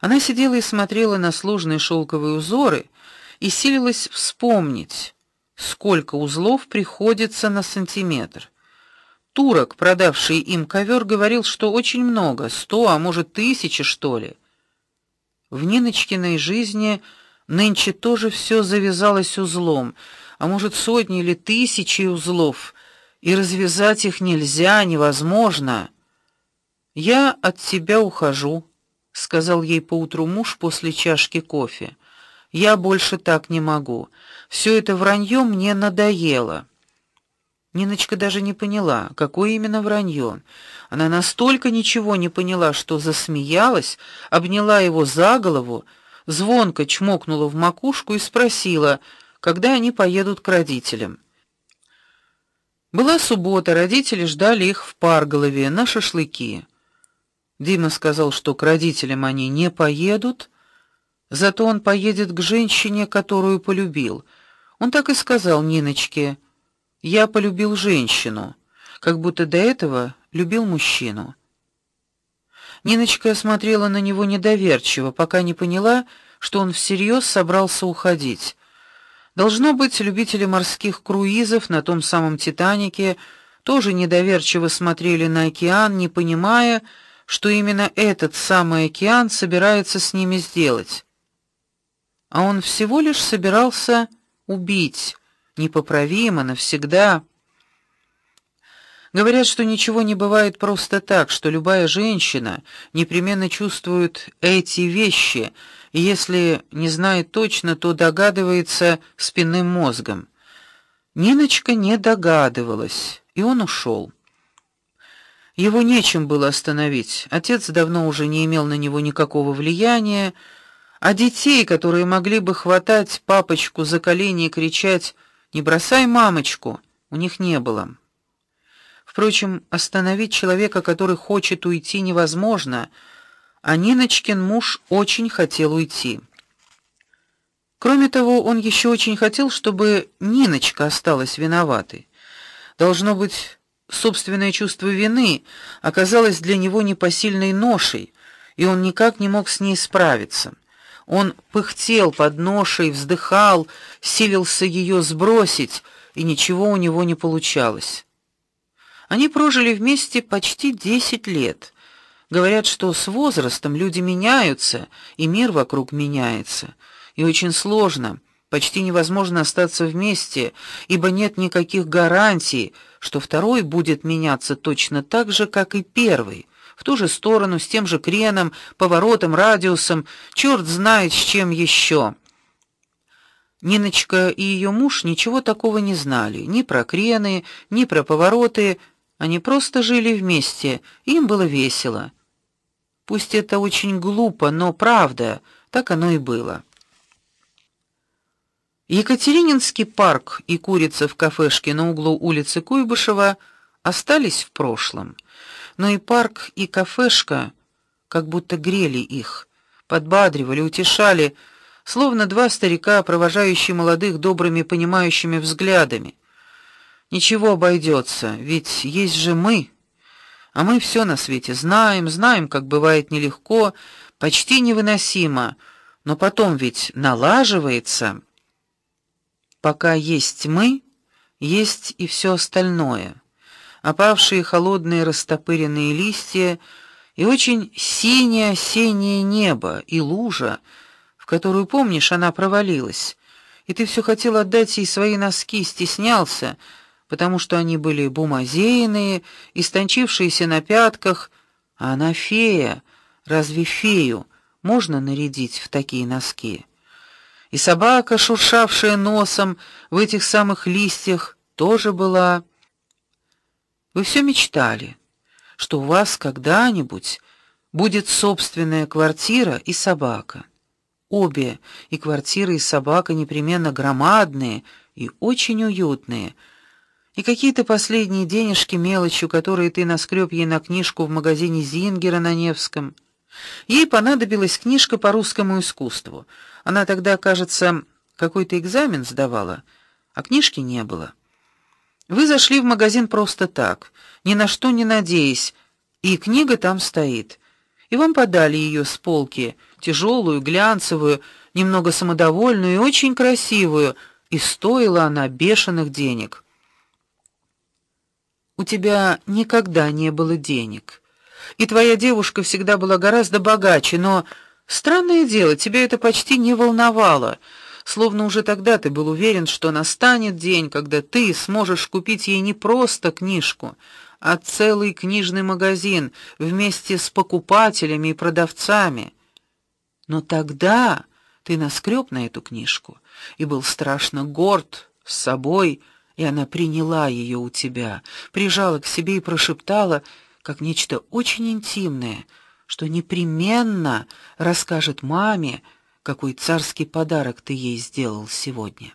Она сидела и смотрела на сложные шелковые узоры и силилась вспомнить, сколько узлов приходится на сантиметр. Турок, продавший им ковер, говорил, что очень много, сто, а может, тысячи, что ли. В Ниночкиной жизни нынче тоже все завязалось узлом, а может, сотни или тысячи узлов, и развязать их нельзя, невозможно. Я от тебя ухожу, сказал ей поутру муж после чашки кофе. Я больше так не могу. Все это вранье мне надоело. Ниночка даже не поняла, какое именно вранье. Она настолько ничего не поняла, что засмеялась, обняла его за голову, звонко чмокнула в макушку и спросила, когда они поедут к родителям. Была суббота, родители ждали их в Парголове на шашлыки. Дима сказал, что к родителям они не поедут, зато он поедет к женщине, которую полюбил. Он так и сказал Ниночке: "Я полюбил женщину", как будто до этого любил мужчину. Ниночка смотрела на него недоверчиво, пока не поняла, что он всерьез собрался уходить. Должно быть, любители морских круизов на том самом Титанике тоже недоверчиво смотрели на океан, не понимая, что именно этот самый океан собирается с ними сделать. А он всего лишь собирался убить непоправимо навсегда. Говорят, что ничего не бывает просто так, что любая женщина непременно чувствует эти вещи, и если не знает точно, то догадывается спинным мозгом. Ниночка не догадывалась, и он ушел. Его нечем было остановить. Отец давно уже не имел на него никакого влияния, а детей, которые могли бы хватать папочку за колени и кричать: "Не бросай мамочку", у них не было. Впрочем, остановить человека, который хочет уйти, невозможно, а Ниночкин муж очень хотел уйти. Кроме того, он еще очень хотел, чтобы Ниночка осталась виноватой. Должно быть, собственное чувство вины оказалось для него непосильной ношей, и он никак не мог с ней справиться. Он пыхтел под ношей, вздыхал, силился ее сбросить, и ничего у него не получалось. Они прожили вместе почти десять лет. Говорят, что с возрастом люди меняются, и мир вокруг меняется, и очень сложно Почти невозможно остаться вместе, ибо нет никаких гарантий, что второй будет меняться точно так же, как и первый, в ту же сторону, с тем же креном, поворотом, радиусом, черт знает с чем еще. Ниночка и ее муж ничего такого не знали, ни про крены, ни про повороты, они просто жили вместе, им было весело. Пусть это очень глупо, но правда, так оно и было. Екатерининский парк и курица в кафешке на углу улицы Куйбышева остались в прошлом. Но и парк, и кафешка как будто грели их, подбадривали, утешали, словно два старика, провожающие молодых добрыми понимающими взглядами. Ничего обойдется, ведь есть же мы. А мы все на свете знаем, знаем, как бывает нелегко, почти невыносимо, но потом ведь налаживается. Пока есть мы, есть и все остальное. Опавшие холодные растопыренные листья и очень синее осеннее небо и лужа, в которую, помнишь, она провалилась. И ты все хотел отдать ей свои носки, стеснялся, потому что они были бумазейные, истончившиеся на пятках, а она фея. Разве фею можно нарядить в такие носки? И собака, шуршавшая носом в этих самых листьях, тоже была. Вы все мечтали, что у вас когда-нибудь будет собственная квартира и собака. Обе, и квартира, и собака непременно громадные и очень уютные. И какие-то последние денежки мелочью, которые ты наскреб ей на книжку в магазине Зингера на Невском. Ей понадобилась книжка по русскому искусству. Она тогда, кажется, какой-то экзамен сдавала, а книжки не было. Вы зашли в магазин просто так, ни на что не надеясь, и книга там стоит. и вам подали ее с полки, тяжелую, глянцевую, немного самодовольную и очень красивую, и стоила она бешеных денег. У тебя никогда не было денег. И твоя девушка всегда была гораздо богаче, но странное дело, тебя это почти не волновало. Словно уже тогда ты был уверен, что настанет день, когда ты сможешь купить ей не просто книжку, а целый книжный магазин вместе с покупателями и продавцами. Но тогда ты наскреб на эту книжку и был страшно горд с собой, и она приняла ее у тебя, прижала к себе и прошептала, как нечто очень интимное, что непременно расскажет маме, какой царский подарок ты ей сделал сегодня.